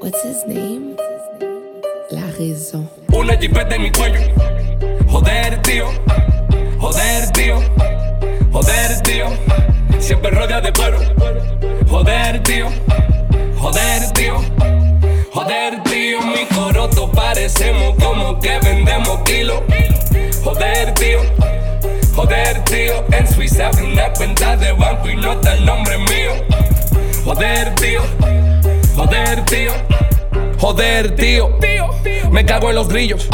What's his name? La raison. Una jipeta en mi cuello. Joder, tío. Joder, tío. Joder, tío. Siempre rodea de cuero. Joder, tío. Joder, tío. Joder, tío. Mi coroto parecemos como que vendemos kilos. Joder, tío. Joder, tío. En Suiza una cuenta de banco y no está el nombre mío. Joder, tío. Joder, tío. Joder, tío. Me cago en los grillos.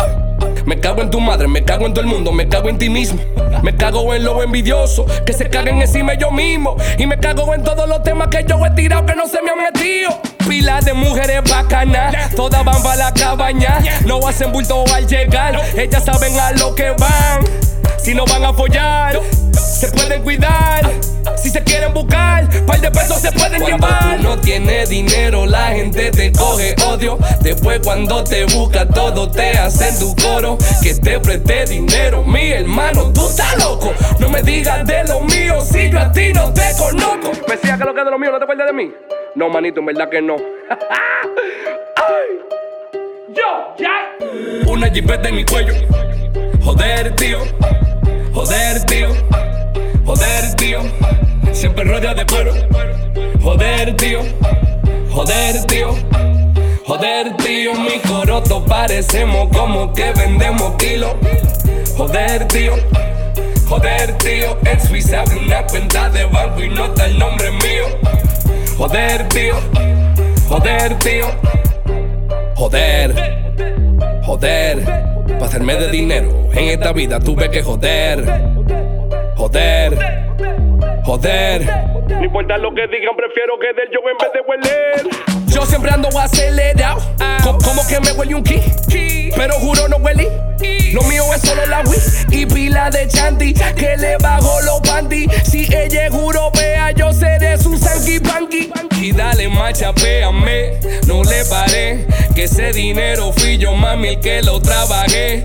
Me cago en tu madre, me cago en todo el mundo, me cago en ti mismo. Me cago en lo envidioso, que se caguen encima yo mismo. Y me cago en todos los temas que yo he tirado que no se me han metido. Pilas de mujeres bacanas, todas van para la cabaña. No hacen bulto al llegar, ellas saben a lo que van. Si no van a follar, se pueden cuidar. Si se quieren buscar, par de pesos se pueden llevar. Tienes dinero, la gente te coge odio. Después cuando te busca todo te hacen tu coro. Que te presté dinero, mi hermano, tú estás loco. No me digas de lo mío si yo a ti no te conozco. Me decía que lo que es de lo mío, ¿no te acuerdas de mí? No, manito, en verdad que no. Ay. Yo, ya. Una jipeta en mi cuello. Joder, tío. Joder, tío. Joder, tío. Siempre rodea de cuero. Joder, tío. Joder, tío. Joder, tío. Mi coroto parecemos como que vendemos kilos. Joder, tío. Joder, tío, en Suiza abrí una cuenta de banco y no está el nombre mío. Joder, tío. Joder, tío. Joder. Joder. Para hacerme de dinero en esta vida tuve que joder. Joder. Joder. No importa lo que digan, prefiero que del yo en vez de hueler. Yo siempre ando acelerado. Co- Como que me huele un ki. Pero juro no huele. Lo mío es solo la Wii y pila de chanti que le bajo los panty. Si ella es europea, yo seré su sanky panky. Y dale macha, véame, no le paré. Que ese dinero fui yo, mami, el que lo trabajé.